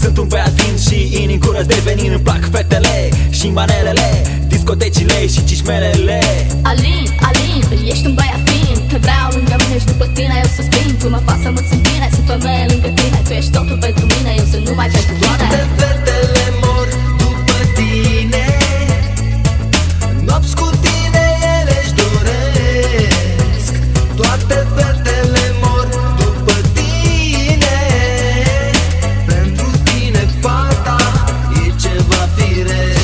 Sunt un băiat vin și inimi curăț de venin Îmi plac fetele și manelele Discotecile și cișmelele. Alin, Alin, ești un băiat fin Te vreau lângă mine și după tine eu să spin. Tu mă faci să mă simt bine, sunt femeie lângă it.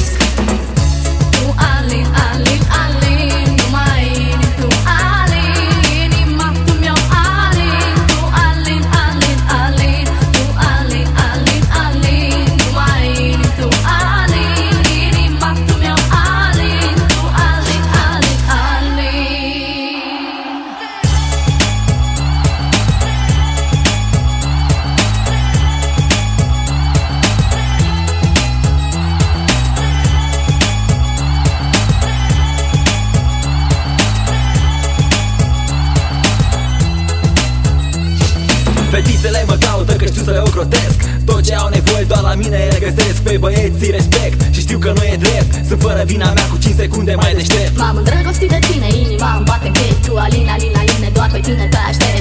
Mă caută că știu să le ocrotesc. Tot ce au nevoie doar la mine le găsesc. Pe băieții respect și știu că nu e drept. Sunt fără vina mea cu 5 secunde mai deștept. M-am îndrăgostit de tine, inima îmi bate în piept Tu, Alin, Alin, Aline, doar pe tine te aștept